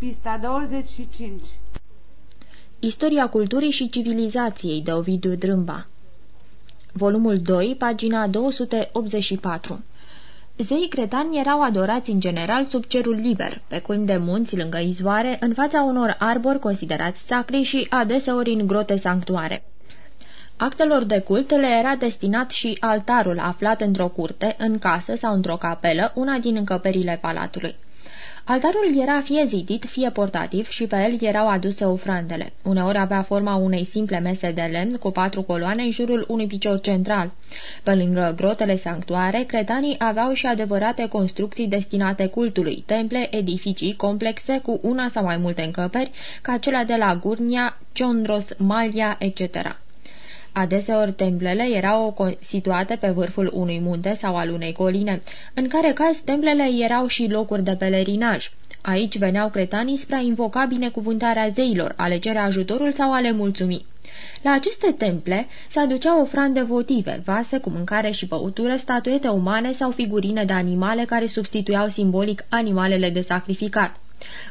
Pista 25 Istoria culturii și civilizației de Ovidiu Drâmba Volumul 2, pagina 284 Zeii cretani erau adorați în general sub cerul liber, pe culmi de munți lângă izvoare, în fața unor arbori considerați sacri și adeseori în grote sanctuare. Actelor de cult le era destinat și altarul aflat într-o curte, în casă sau într-o capelă, una din încăperile palatului. Altarul era fie zidit, fie portativ și pe el erau aduse ofrandele. Uneori avea forma unei simple mese de lemn cu patru coloane în jurul unui picior central. Pe lângă grotele sanctuare, cretanii aveau și adevărate construcții destinate cultului, temple, edificii complexe cu una sau mai multe încăperi, ca cele de la Gurnia, Chondros, Malia, etc. Adeseori templele erau situate pe vârful unui munte sau al unei coline, în care caz templele erau și locuri de pelerinaj. Aici veneau cretanii spre a invoca binecuvântarea zeilor, ale cere ajutorul sau ale mulțumii. La aceste temple se aduceau ofrande votive, vase cu mâncare și băutură, statuete umane sau figurine de animale care substituiau simbolic animalele de sacrificat.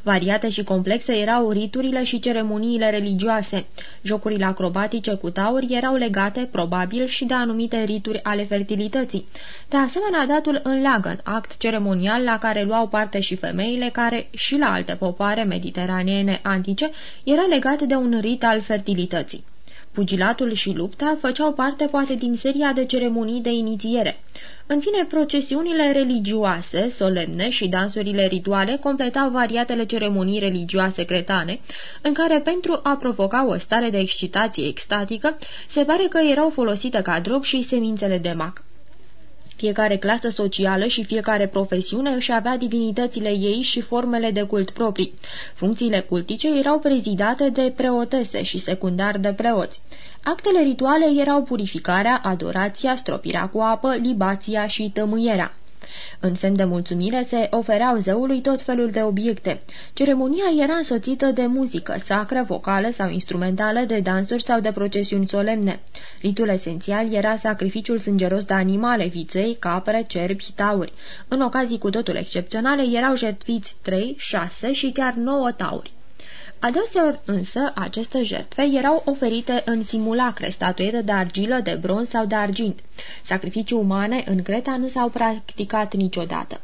Variate și complexe erau riturile și ceremoniile religioase. Jocurile acrobatice cu tauri erau legate, probabil, și de anumite rituri ale fertilității. De asemenea, datul în leagăn, act ceremonial la care luau parte și femeile care, și la alte popoare mediteraneene antice, era legat de un rit al fertilității. Pugilatul și lupta făceau parte poate din seria de ceremonii de inițiere. În fine, procesiunile religioase, solemne și dansurile rituale completau variatele ceremonii religioase cretane, în care, pentru a provoca o stare de excitație extatică, se pare că erau folosite ca drog și semințele de mac. Fiecare clasă socială și fiecare profesiune își avea divinitățile ei și formele de cult proprii. Funcțiile cultice erau prezidate de preotese și secundar de preoți. Actele rituale erau purificarea, adorația, stropirea cu apă, libația și tămâierea. În semn de mulțumire se ofereau zeului tot felul de obiecte. Ceremonia era însoțită de muzică, sacră, vocală sau instrumentală, de dansuri sau de procesiuni solemne. Ritul esențial era sacrificiul sângeros de animale, viței, capre, cerbi, tauri. În ocazii cu totul excepționale erau jertfiți trei, șase și chiar nouă tauri. Adeseori însă aceste jertfe erau oferite în simulacre, statuete de argilă, de bronz sau de argint. Sacrificii umane în Creta nu s-au practicat niciodată.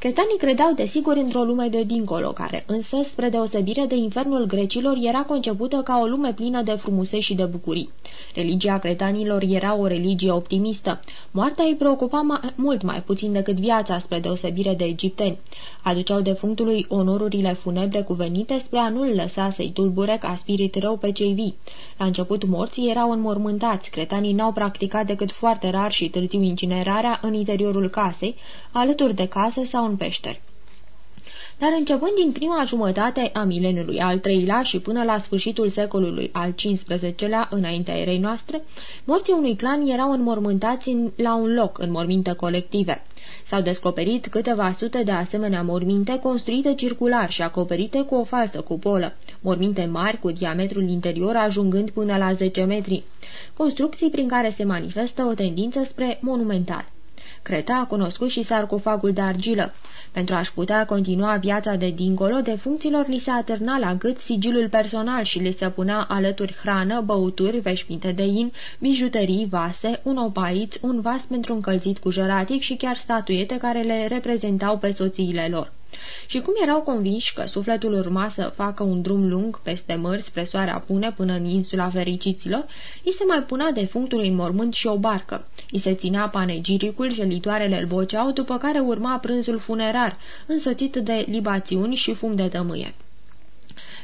Cretanii credeau desigur într-o lume de dincolo, care însă, spre deosebire de infernul grecilor, era concepută ca o lume plină de frumuseți și de bucurii. Religia cretanilor era o religie optimistă. Moartea îi preocupa mai, mult mai puțin decât viața, spre deosebire de egipteni. Aduceau defunctului onorurile funebre cuvenite spre a nu-l lăsa să-i tulbure ca spirit rău pe cei vii. La început morții erau înmormântați, cretanii n-au practicat decât foarte rar și târziu incinerarea în interiorul casei, alături de casă sau în peșteri. Dar începând din prima jumătate a mileniului al treilea și până la sfârșitul secolului al XV-lea, înaintea erei noastre, morții unui clan erau înmormântați în, la un loc, în morminte colective. S-au descoperit câteva sute de asemenea morminte construite circular și acoperite cu o falsă cupolă, morminte mari cu diametrul interior ajungând până la 10 metri, construcții prin care se manifestă o tendință spre monumental. Creta a cunoscut și sarcofagul de argilă. Pentru a-și putea continua viața de dincolo, de funcțiilor li se atârna la gât sigilul personal și li se punea alături hrană, băuturi, veșminte de in, bijuterii, vase, un opaiț, un vas pentru încălzit cu jăratic și chiar statuete care le reprezentau pe soțiile lor. Și cum erau convinși că sufletul urma să facă un drum lung peste mări spre soarea pune până în insula fericiților, îi se mai punea defunctul în mormânt și o barcă. Îi se ținea panegiricul, jelitoarele îl boceau, după care urma prânzul funerar, însoțit de libațiuni și fum de tămâie.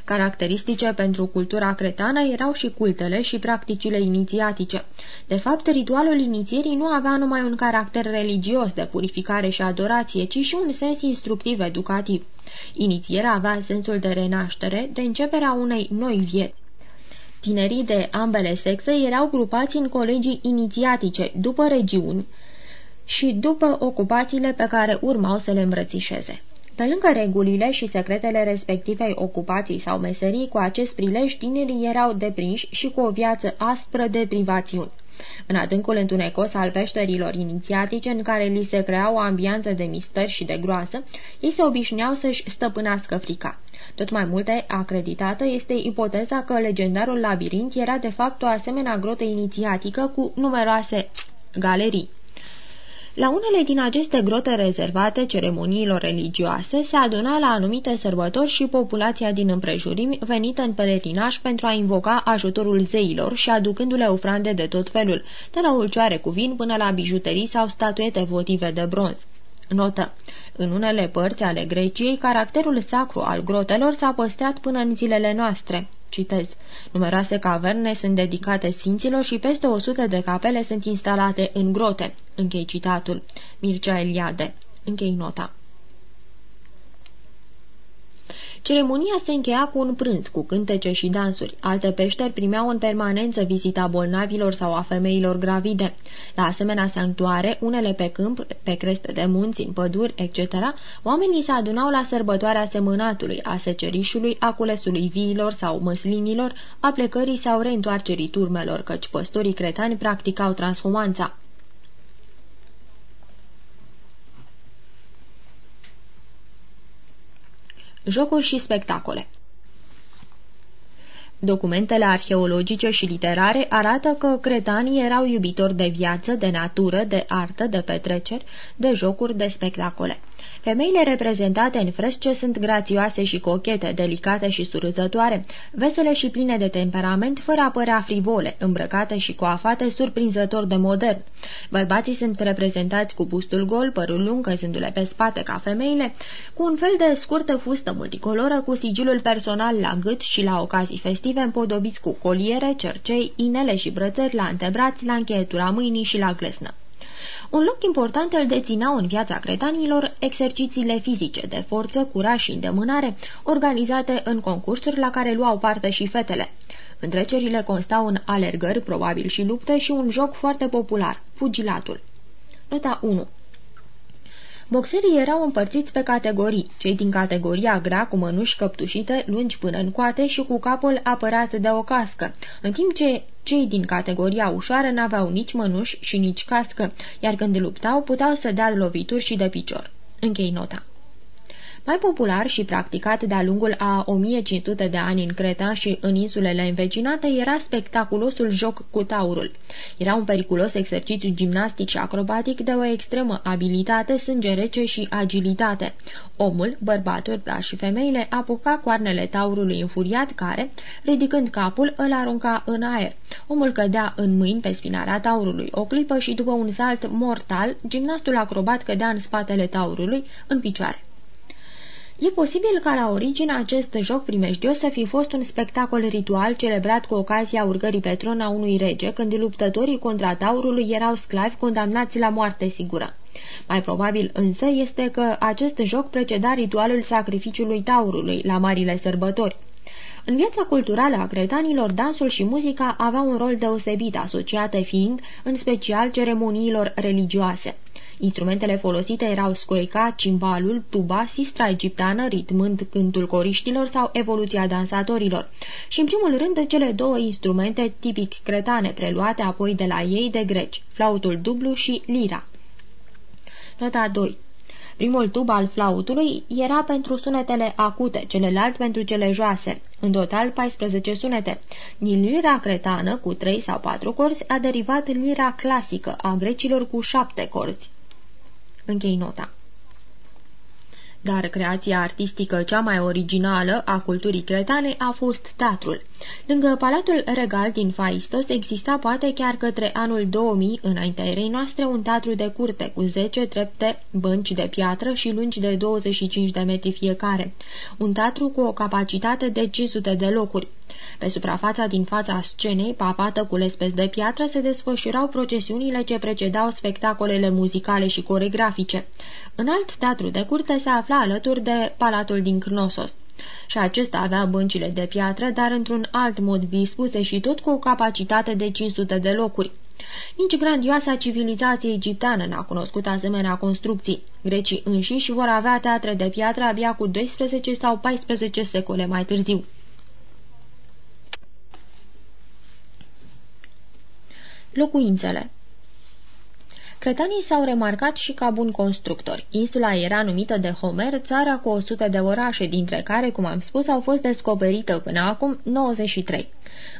Caracteristice pentru cultura cretană erau și cultele și practicile inițiatice. De fapt, ritualul inițierii nu avea numai un caracter religios de purificare și adorație, ci și un sens instructiv-educativ. Inițierea avea sensul de renaștere, de începerea unei noi vieți. Tinerii de ambele sexe erau grupați în colegii inițiatice, după regiuni și după ocupațiile pe care urmau să le îmbrățișeze. Pe lângă regulile și secretele respectivei ocupații sau meserii, cu acest prilej tinerii erau deprinși și cu o viață aspră de privațiuni. În adâncul întunecos al peșterilor inițiatice, în care li se crea o ambianță de mister și de groasă, ei se obișnuiau să-și stăpânească frica. Tot mai multe acreditată este ipoteza că legendarul labirint era de fapt o asemenea grotă inițiatică cu numeroase galerii. La unele din aceste grote rezervate ceremoniilor religioase se aduna la anumite sărbători și populația din împrejurimi venită în pelerinaj pentru a invoca ajutorul zeilor și aducându-le ofrande de tot felul, de la ulcioare cu vin până la bijuterii sau statuete votive de bronz. Notă. În unele părți ale Greciei, caracterul sacru al grotelor s-a păstrat până în zilele noastre. Citez. Numeroase caverne sunt dedicate sfinților și peste 100 de capele sunt instalate în grote. Închei citatul. Mircea Eliade. Închei nota. Ceremonia se încheia cu un prânz, cu cântece și dansuri. Alte peșteri primeau în permanență vizita bolnavilor sau a femeilor gravide. La asemenea sanctuare, unele pe câmp, pe creste de munți, în păduri, etc., oamenii se adunau la sărbătoarea semănatului, a secerișului, a culesului viilor sau măslinilor, a plecării sau reîntoarcerii turmelor, căci păstorii cretani practicau transhumanța. Jocuri și spectacole. Documentele arheologice și literare arată că cretanii erau iubitori de viață, de natură, de artă, de petreceri, de jocuri, de spectacole. Femeile reprezentate în fresce sunt grațioase și cochete, delicate și surâzătoare, vesele și pline de temperament, fără a părea frivole, îmbrăcate și coafate surprinzător de modern. Bărbații sunt reprezentați cu bustul gol, părul lung căzându-le pe spate ca femeile, cu un fel de scurtă fustă multicoloră cu sigilul personal la gât și la ocazii festive împodobiți cu coliere, cercei, inele și brățări la antebrați, la încheietura mâinii și la glesnă. Un loc important îl dețineau în viața cretanilor exercițiile fizice de forță, curaj și îndemânare, organizate în concursuri la care luau parte și fetele. Întrecerile constau în alergări, probabil și lupte, și un joc foarte popular, pugilatul. Nota 1 Boxerii erau împărțiți pe categorii, cei din categoria grea cu mănuși căptușite, lungi până în coate și cu capul apărat de o cască, în timp ce cei din categoria ușoară n-aveau nici mănuși și nici cască, iar când luptau puteau să dea lovituri și de picior. Închei nota. Mai popular și practicat de-a lungul a 1500 de ani în Creta și în insulele învecinate era spectaculosul joc cu taurul. Era un periculos exercițiu gimnastic și acrobatic de o extremă abilitate, sânge rece și agilitate. Omul, bărbatul, dar și femeile apuca coarnele taurului înfuriat care, ridicând capul, îl arunca în aer. Omul cădea în mâini pe spinarea taurului o clipă și după un salt mortal, gimnastul acrobat cădea în spatele taurului, în picioare. E posibil ca la origine acest joc primejdios să fi fost un spectacol ritual celebrat cu ocazia urcării pe tron a unui rege, când luptătorii contra taurului erau sclavi condamnați la moarte sigură. Mai probabil însă este că acest joc preceda ritualul sacrificiului taurului la marile sărbători. În viața culturală a cretanilor, dansul și muzica aveau un rol deosebit, asociate fiind, în special, ceremoniilor religioase. Instrumentele folosite erau scoica, cimbalul, tuba, sistra egipteană, ritmând cântul coriștilor sau evoluția dansatorilor. Și în primul rând cele două instrumente tipic cretane, preluate apoi de la ei de greci, flautul dublu și lira. Nota 2 Primul tub al flautului era pentru sunetele acute, celălalt pentru cele joase, în total 14 sunete. Din lira cretană, cu 3 sau 4 corzi, a derivat lira clasică a grecilor cu 7 corzi. Închei nota. Dar creația artistică cea mai originală a culturii cretane a fost teatrul. Lângă Palatul Regal din Faistos exista poate chiar către anul 2000, înaintea erei noastre, un teatru de curte cu 10 trepte, bănci de piatră și lungi de 25 de metri fiecare. Un teatru cu o capacitate de 500 de locuri. Pe suprafața din fața scenei, papată cu lespezi de piatră, se desfășurau procesiunile ce precedau spectacolele muzicale și coregrafice. În alt teatru de curte se afla alături de Palatul din Cnosos. Și acesta avea băncile de piatră, dar într-un alt mod dispuse și tot cu o capacitate de 500 de locuri. Nici grandioasa civilizație egipteană n-a cunoscut asemenea construcții. Grecii înșiși vor avea teatre de piatră abia cu 12 sau 14 secole mai târziu. Locuințele Cretanii s-au remarcat și ca buni constructori. Insula era numită de Homer țara cu 100 de orașe, dintre care, cum am spus, au fost descoperite până acum 93.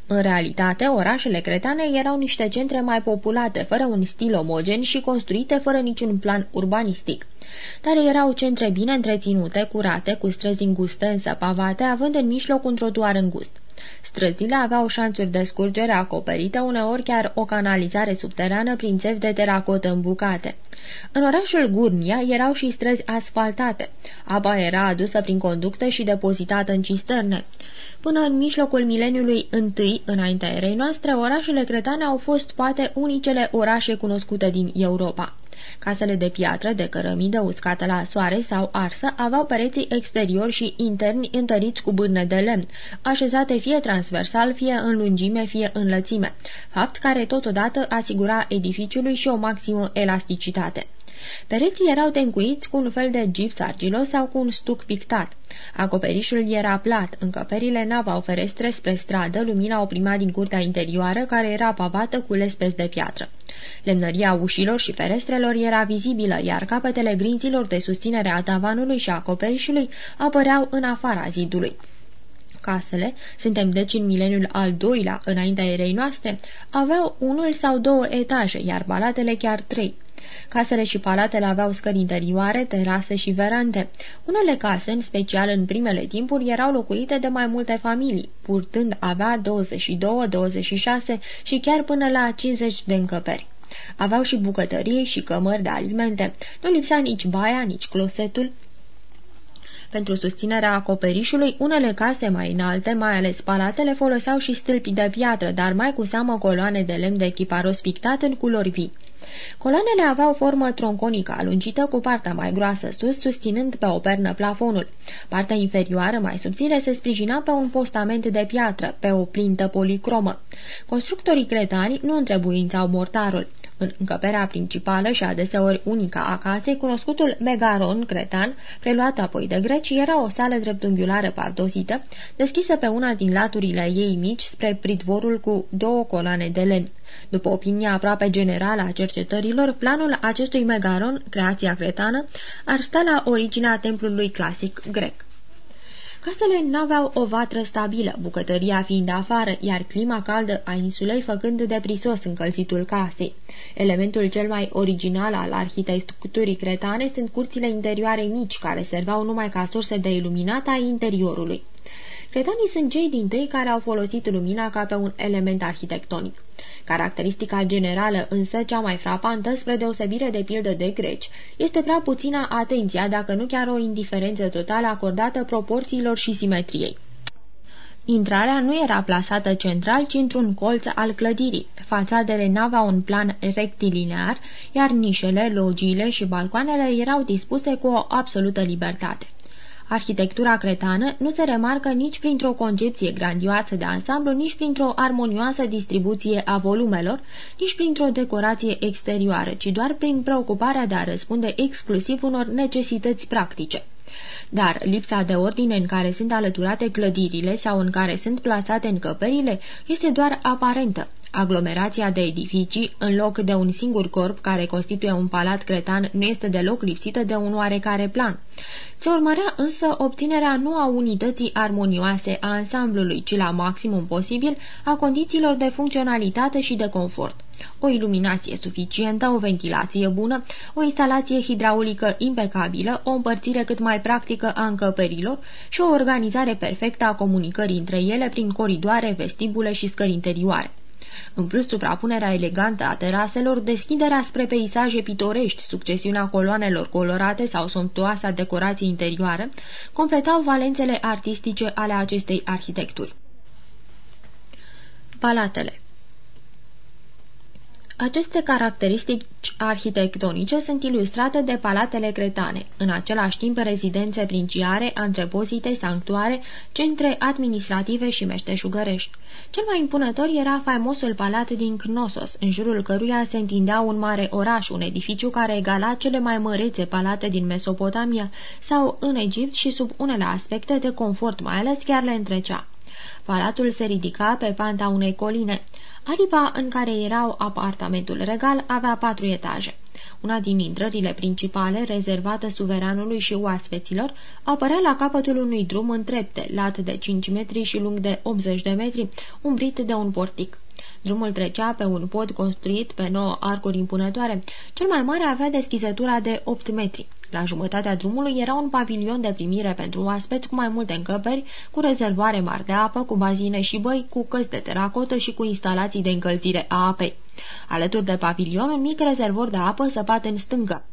În realitate, orașele cretane erau niște centre mai populate, fără un stil omogen și construite fără niciun plan urbanistic. Dar erau centre bine întreținute, curate, cu străzi înguste, însă pavate, având în mijloc un trotuar îngust. Străzile aveau șanțuri de scurgere acoperite, uneori chiar o canalizare subterană prin țevi de teracotă îmbucate. În orașul Gurnia erau și străzi asfaltate. Apa era adusă prin conducte și depozitată în cisterne. Până în mijlocul mileniului întâi, înaintea erei noastre, orașele cretane au fost poate unicele orașe cunoscute din Europa. Casele de piatră, de cărămidă uscată la soare sau arsă, aveau pereții exteriori și interni întăriți cu bârne de lemn, așezate fie transversal, fie în lungime, fie în lățime, fapt care totodată asigura edificiului și o maximă elasticitate. Pereții erau tencuiți cu un fel de gips argilos sau cu un stuc pictat. Acoperișul era plat, încăperile n-aveau ferestre spre stradă, lumina o prima din curtea interioară, care era pavată cu lespezi de piatră. Lemnăria ușilor și ferestrelor era vizibilă, iar capetele grinzilor de susținere a tavanului și a acoperișului apăreau în afara zidului casele, suntem deci în mileniul al doilea înaintea erei noastre, aveau unul sau două etaje, iar balatele chiar trei. Casele și palatele aveau scări interioare, terase și verande. Unele case, în special în primele timpuri, erau locuite de mai multe familii, purtând avea 22, 26 și chiar până la 50 de încăperi. Aveau și bucătărie și cămări de alimente. Nu lipsa nici baia, nici closetul, pentru susținerea acoperișului, unele case mai înalte, mai ales palatele, foloseau și stâlpi de piatră, dar mai cu seamă coloane de lemn de echiparos pictat în culori vii. Coloanele aveau formă tronconică alungită cu partea mai groasă sus, susținând pe o pernă plafonul. Partea inferioară, mai subțire, se sprijina pe un postament de piatră, pe o plintă policromă. Constructorii cretani nu întrebuințau mortarul. În încăperea principală și adeseori unica a casei, cunoscutul megaron cretan, preluat apoi de greci, era o sală dreptunghiulară pardosită, deschisă pe una din laturile ei mici spre pridvorul cu două coloane de lemn. După opinia aproape generală a cercetărilor, planul acestui megaron, creația cretană, ar sta la originea templului clasic grec. Casele n-aveau o vatră stabilă, bucătăria fiind afară, iar clima caldă a insulei făcând de prisos încălzitul casei. Elementul cel mai original al arhitecturii cretane sunt curțile interioare mici, care serveau numai ca sursă de iluminat a interiorului. Cretanii sunt cei din tăi care au folosit lumina ca pe un element arhitectonic. Caracteristica generală, însă cea mai frapantă, spre deosebire de pildă de greci, este prea puțină atenția, dacă nu chiar o indiferență totală acordată proporțiilor și simetriei. Intrarea nu era plasată central, ci într-un colț al clădirii. Fațadele n-aveau un plan rectilinear, iar nișele, logiile și balcoanele erau dispuse cu o absolută libertate. Arhitectura cretană nu se remarcă nici printr-o concepție grandioasă de ansamblu, nici printr-o armonioasă distribuție a volumelor, nici printr-o decorație exterioară, ci doar prin preocuparea de a răspunde exclusiv unor necesități practice. Dar lipsa de ordine în care sunt alăturate clădirile sau în care sunt plasate încăperile este doar aparentă. Aglomerația de edificii, în loc de un singur corp care constituie un palat cretan, nu este deloc lipsită de un oarecare plan. Se urmărea însă obținerea nu a unității armonioase a ansamblului, ci la maximum posibil a condițiilor de funcționalitate și de confort. O iluminație suficientă, o ventilație bună, o instalație hidraulică impecabilă, o împărțire cât mai practică a încăperilor și o organizare perfectă a comunicării între ele prin coridoare, vestibule și scări interioare. În plus, suprapunerea elegantă a teraselor, deschiderea spre peisaje pitorești, succesiunea coloanelor colorate sau somptuoasa decorație interioară, completau valențele artistice ale acestei arhitecturi. Palatele aceste caracteristici arhitectonice sunt ilustrate de palatele cretane, în același timp rezidențe princiare, antrepozite, sanctuare, centre administrative și meșteșugărești. Cel mai impunător era faimosul palat din Knossos, în jurul căruia se întindea un mare oraș, un edificiu care egala cele mai mărețe palate din Mesopotamia sau în Egipt și sub unele aspecte de confort, mai ales chiar le întrecea. Palatul se ridica pe panta unei coline. Aripa în care erau apartamentul regal avea patru etaje. Una din intrările principale, rezervată suveranului și oaspeților, apărea la capătul unui drum în trepte, lat de 5 metri și lung de 80 de metri, umbrit de un portic. Drumul trecea pe un pod construit pe nouă arcuri impunătoare. Cel mai mare avea deschizătura de 8 metri. La jumătatea drumului era un pavilion de primire pentru oaspeți cu mai multe încăperi, cu rezervoare mari de apă, cu bazine și băi, cu căți de teracotă și cu instalații de încălzire a apei. Alături de pavilion, un mic rezervor de apă săpat în stângă.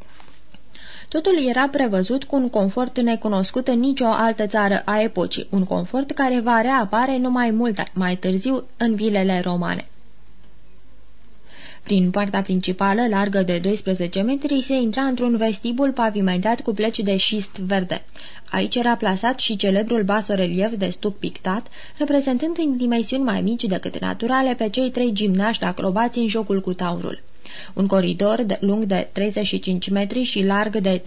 Totul era prevăzut cu un confort necunoscut în nicio altă țară a epocii, un confort care va reapare numai mult mai târziu în vilele romane. Prin poarta principală, largă de 12 metri, se intra într-un vestibul pavimentat cu pleci de șist verde. Aici era plasat și celebrul basorelief de stuc pictat, reprezentând în dimensiuni mai mici decât naturale pe cei trei gimnaști acrobați în jocul cu taurul. Un coridor de, lung de 35 metri și larg de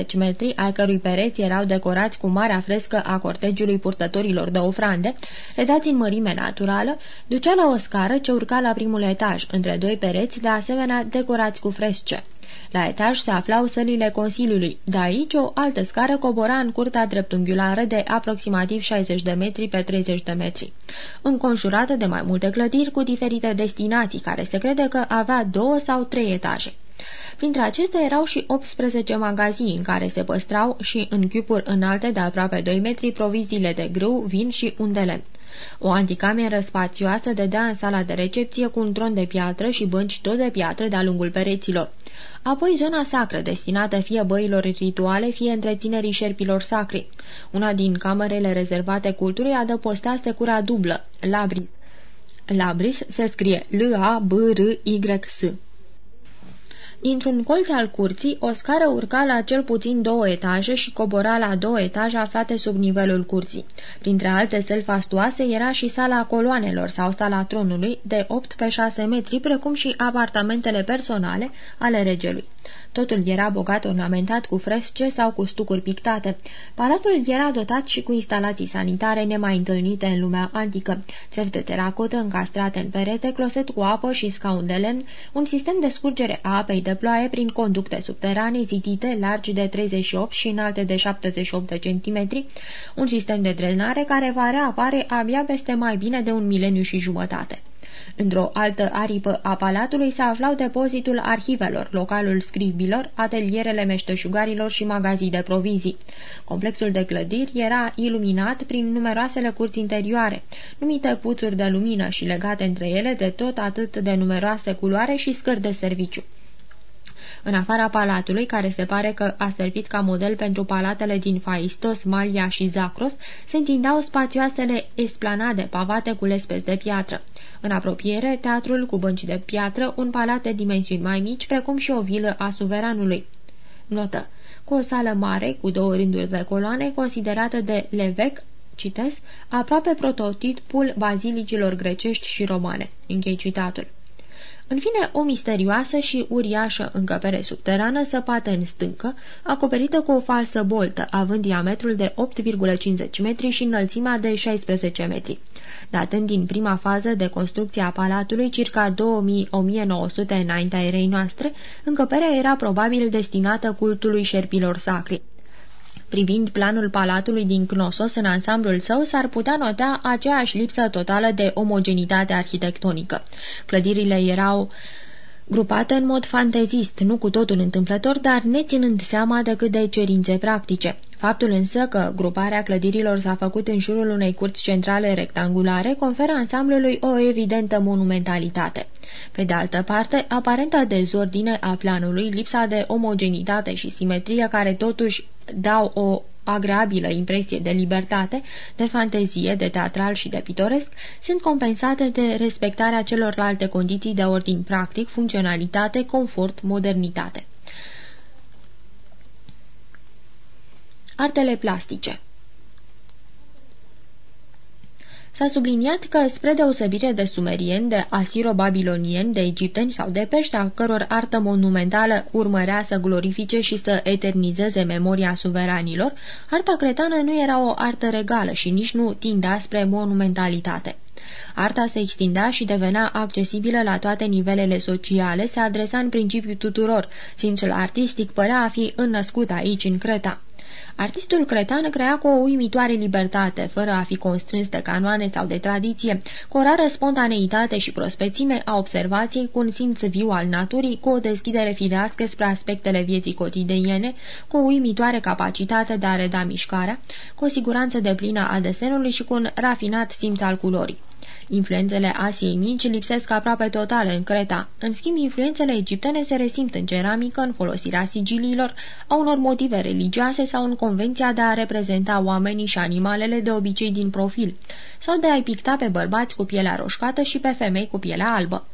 3,50 metri, al cărui pereți erau decorați cu marea frescă a cortegiului purtătorilor de ofrande, redați în mărime naturală, ducea la o scară ce urca la primul etaj, între doi pereți, de asemenea decorați cu fresce. La etaj se aflau sălile Consiliului. De aici, o altă scară cobora în curtea dreptunghiulară de aproximativ 60 de metri pe 30 de metri, înconjurată de mai multe clădiri cu diferite destinații, care se crede că avea două sau trei etaje. Printre acestea erau și 18 magazii în care se păstrau și în chiupuri înalte de aproape 2 metri proviziile de grâu, vin și undele. O anticameră spațioasă dădea în sala de recepție cu un tron de piatră și bănci tot de piatră de-a lungul pereților. Apoi zona sacră, destinată fie băilor rituale, fie întreținerii șerpilor sacri. Una din camerele rezervate culturii adăpostea secura dublă, labris. Labris se scrie L-A-B-R-Y-S. Dintr-un colț al curții, o scară urca la cel puțin două etaje și cobora la două etaje aflate sub nivelul curții. Printre alte săli fastuoase era și sala coloanelor sau sala tronului, de 8 pe 6 metri, precum și apartamentele personale ale regelui. Totul era bogat ornamentat cu fresce sau cu stucuri pictate. Palatul era dotat și cu instalații sanitare nemai întâlnite în lumea antică, țevi de teracotă încastrate în perete, closet cu apă și scaun de lemn, un sistem de scurgere a apei de ploaie prin conducte subterane zidite largi de 38 și înalte de 78 de centimetri, un sistem de drenare care va reapare abia peste mai bine de un mileniu și jumătate. Într-o altă aripă a palatului se aflau depozitul arhivelor, localul scribilor, atelierele meșteșugarilor și magazii de provizii. Complexul de clădiri era iluminat prin numeroasele curți interioare, numite puțuri de lumină și legate între ele de tot atât de numeroase culoare și scări de serviciu. În afara palatului, care se pare că a servit ca model pentru palatele din Faistos, Malia și Zacros, se întindeau spațioasele esplanade pavate cu lespezi de piatră. În apropiere, teatrul cu bănci de piatră, un palat de dimensiuni mai mici, precum și o vilă a suveranului. Notă. Cu o sală mare, cu două rânduri de coloane, considerată de Levec, citesc, aproape prototipul bazilicilor grecești și romane. Închei citatul. În fine, o misterioasă și uriașă încăpere subterană săpată în stâncă, acoperită cu o falsă boltă, având diametrul de 8,50 metri și înălțimea de 16 metri. Datând din prima fază de construcție a palatului, circa 2000-1900 înaintea erei noastre, încăperea era probabil destinată cultului șerpilor sacri. Privind planul palatului din Cnosos în ansamblul său, s-ar putea nota aceeași lipsă totală de omogenitate arhitectonică. Clădirile erau grupate în mod fantezist, nu cu totul întâmplător, dar neținând seama decât de cerințe practice. Faptul însă că gruparea clădirilor s-a făcut în jurul unei curți centrale rectangulare conferă ansamblului o evidentă monumentalitate. Pe de altă parte, aparenta dezordine a planului, lipsa de omogenitate și simetrie care totuși dau o agreabilă impresie de libertate, de fantezie, de teatral și de pitoresc, sunt compensate de respectarea celorlalte condiții de ordin practic, funcționalitate, confort, modernitate. Artele plastice S-a subliniat că, spre deosebire de sumerieni, de asiro-babilonieni, de egipteni sau de pești, a căror artă monumentală urmărea să glorifice și să eternizeze memoria suveranilor, arta cretană nu era o artă regală și nici nu tindea spre monumentalitate. Arta se extindea și devenea accesibilă la toate nivelele sociale, se adresa în principiu tuturor, simțul artistic părea a fi înnăscut aici, în Creta. Artistul cretan crea cu o uimitoare libertate, fără a fi constrâns de canoane sau de tradiție, cu o rară spontaneitate și prospețime a observației, cu un simț viu al naturii, cu o deschidere firească spre aspectele vieții cotidiene, cu o uimitoare capacitate de a reda mișcarea, cu o siguranță de plină a desenului și cu un rafinat simț al culorii. Influențele Asiei mici lipsesc aproape total în Creta. În schimb, influențele egiptene se resimt în ceramică, în folosirea sigiliilor, a unor motive religioase sau în convenția de a reprezenta oamenii și animalele de obicei din profil, sau de a-i picta pe bărbați cu pielea roșcată și pe femei cu pielea albă.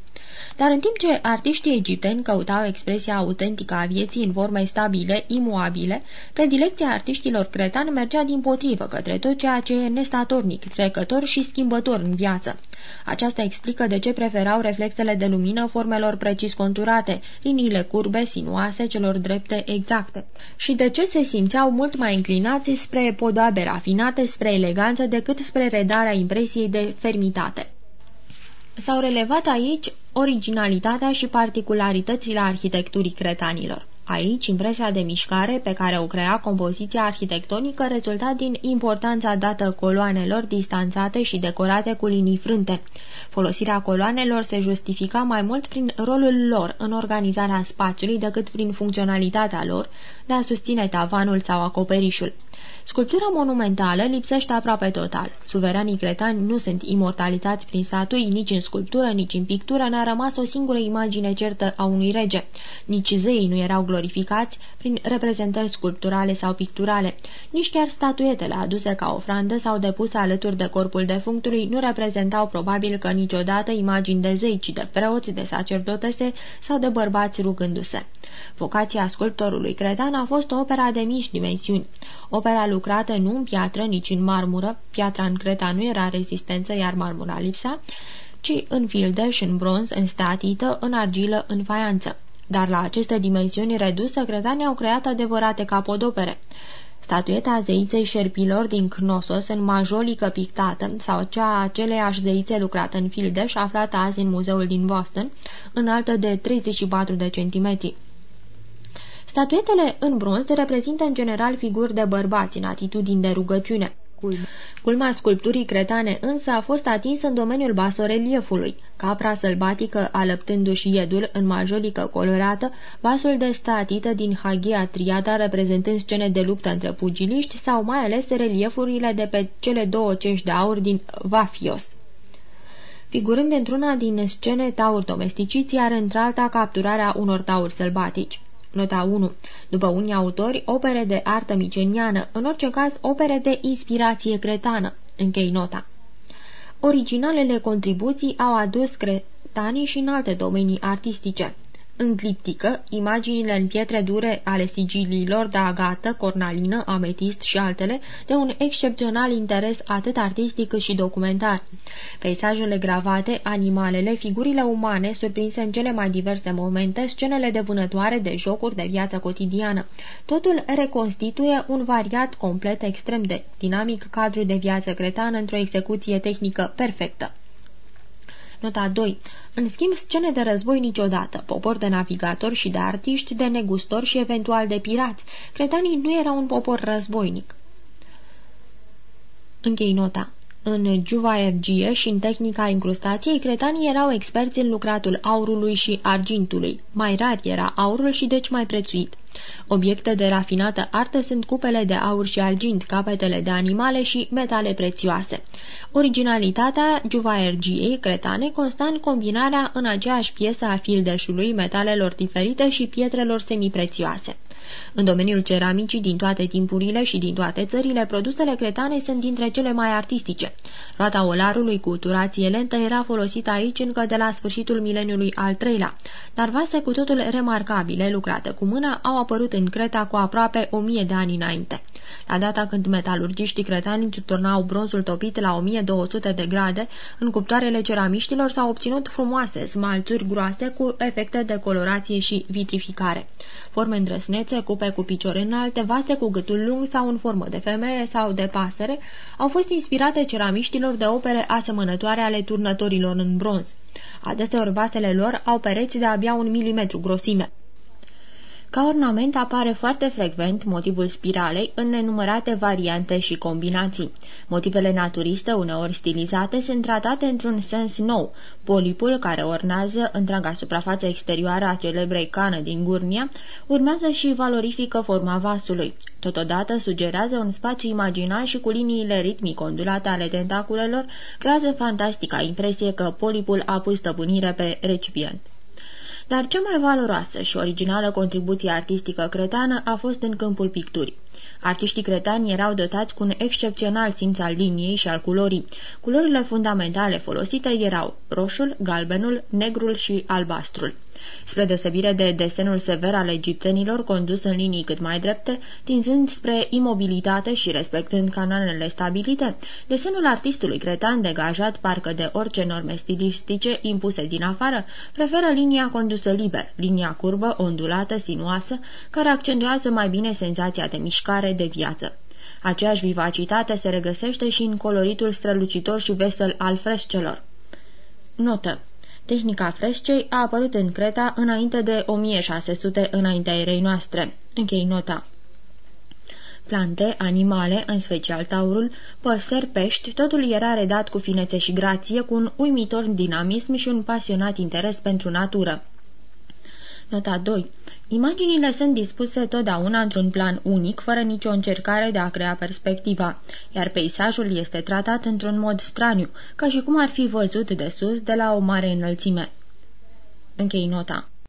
Dar în timp ce artiștii egipteni căutau expresia autentică a vieții în forme stabile, imuabile, predilecția artiștilor cretani mergea din potrivă către tot ceea ce e nestatornic, trecător și schimbător în viață. Aceasta explică de ce preferau reflexele de lumină formelor precis conturate, liniile curbe, sinuoase, celor drepte exacte, și de ce se simțeau mult mai înclinați spre podoabe rafinate, spre eleganță, decât spre redarea impresiei de fermitate. S-au relevat aici originalitatea și particularitățile arhitecturii cretanilor. Aici, impresia de mișcare pe care o crea compoziția arhitectonică rezulta din importanța dată coloanelor distanțate și decorate cu linii frânte. Folosirea coloanelor se justifica mai mult prin rolul lor în organizarea spațiului decât prin funcționalitatea lor de a susține tavanul sau acoperișul. Sculptura monumentală lipsește aproape total. Suveranii cretani nu sunt imortalizați prin statui, nici în sculptură, nici în pictură n-a rămas o singură imagine certă a unui rege. Nici zeii nu erau glorificați prin reprezentări sculpturale sau picturale. Nici chiar statuetele aduse ca ofrandă sau depuse alături de corpul defunctului nu reprezentau probabil că niciodată imagini de zei, ci de preoți, de sacerdotese sau de bărbați rugându-se. Vocația sculptorului cretan a fost opera de mici dimensiuni. Opera lucrată nu în piatră, nici în marmură, piatra în Creta nu era rezistență, iar marmura lipsa, ci în fildeș, în bronz, în statită, în argilă, în faianță. Dar la aceste dimensiuni reduse, cretanii au creat adevărate capodopere. Statueta zeiței șerpilor din Cnosos în majolică pictată sau cea aceleiași zeițe lucrată în fildeș aflată azi în muzeul din Boston, înaltă de 34 de centimetri. Statuetele în bronz reprezintă în general figuri de bărbați în atitudini de rugăciune. Culma sculpturii cretane însă a fost atinsă în domeniul basoreliefului. Capra sălbatică alăptându-și iedul în majolică colorată, vasul de statită din Hagia Triada reprezentând scene de luptă între pugiliști sau mai ales reliefurile de pe cele două cești de aur din Vafios figurând într-una din scene tauri domesticiți, iar într-alta capturarea unor tauri sălbatici. Nota 1. După unii autori, opere de artă miceniană, în orice caz opere de inspirație cretană. Închei nota. Originalele contribuții au adus cretanii și în alte domenii artistice. În cliptică, imaginile în pietre dure ale sigiliilor de agată, cornalină, ametist și altele, de un excepțional interes atât artistic cât și documentar. Peisajele gravate, animalele, figurile umane, surprinse în cele mai diverse momente, scenele de vânătoare, de jocuri, de viață cotidiană. Totul reconstituie un variat complet extrem de dinamic cadru de viață cretană într-o execuție tehnică perfectă. Nota 2. În schimb, scene de război niciodată, popor de navigatori și de artiști, de negustori și eventual de pirați. Cretanii nu erau un popor războinic. Închei nota. În juvaergie și în tehnica incrustației, cretanii erau experți în lucratul aurului și argintului. Mai rar era aurul și deci mai prețuit. Obiecte de rafinată artă sunt cupele de aur și argint, capetele de animale și metale prețioase. Originalitatea juvaergiei cretane consta în combinarea în aceeași piesă a fildeșului, metalelor diferite și pietrelor semiprețioase. În domeniul ceramicii din toate timpurile și din toate țările, produsele cretane sunt dintre cele mai artistice. Roata olarului cu turație lentă era folosită aici încă de la sfârșitul mileniului al treilea, dar vase cu totul remarcabile, lucrate cu mâna, au apărut în Creta cu aproape o mie de ani înainte. La data când metalurgiștii cretani turnau bronzul topit la 1200 de grade, în cuptoarele ceramiștilor s-au obținut frumoase smalțuri groase cu efecte de colorație și vitrificare. Forme îndrăsnețe mărețe, cupe cu picioare înalte, vase cu gâtul lung sau în formă de femeie sau de pasăre, au fost inspirate ceramiștilor de opere asemănătoare ale turnătorilor în bronz. Adeseori vasele lor au pereți de abia un milimetru grosime. Ca ornament apare foarte frecvent motivul spiralei în nenumărate variante și combinații. Motivele naturiste, uneori stilizate, sunt tratate într-un sens nou. Polipul, care ornează întreaga suprafață exterioară a celebrei cană din Gurnia, urmează și valorifică forma vasului. Totodată sugerează un spațiu imaginar și cu liniile ritmic ondulate ale tentaculelor, creează fantastica impresie că polipul a pus stăpânire pe recipient. Dar cea mai valoroasă și originală contribuție artistică cretană a fost în câmpul picturii. Artiștii cretani erau dotați cu un excepțional simț al liniei și al culorii. Culorile fundamentale folosite erau roșul, galbenul, negrul și albastrul. Spre deosebire de desenul sever al egiptenilor, condus în linii cât mai drepte, tinzând spre imobilitate și respectând canonele stabilite, desenul artistului cretan, degajat parcă de orice norme stilistice impuse din afară, preferă linia condusă liber, linia curbă, ondulată, sinuoasă, care accentuează mai bine senzația de mișcare, de viață. Aceeași vivacitate se regăsește și în coloritul strălucitor și vesel al frescelor. Notă Tehnica frescei a apărut în Creta înainte de 1600 înaintea erei noastre. Închei nota. Plante, animale, în special taurul, păsări, pești, totul era redat cu finețe și grație, cu un uimitor dinamism și un pasionat interes pentru natură. Nota 2. Imaginile sunt dispuse totdeauna într-un plan unic, fără nicio încercare de a crea perspectiva, iar peisajul este tratat într-un mod straniu, ca și cum ar fi văzut de sus de la o mare înălțime. Închei nota.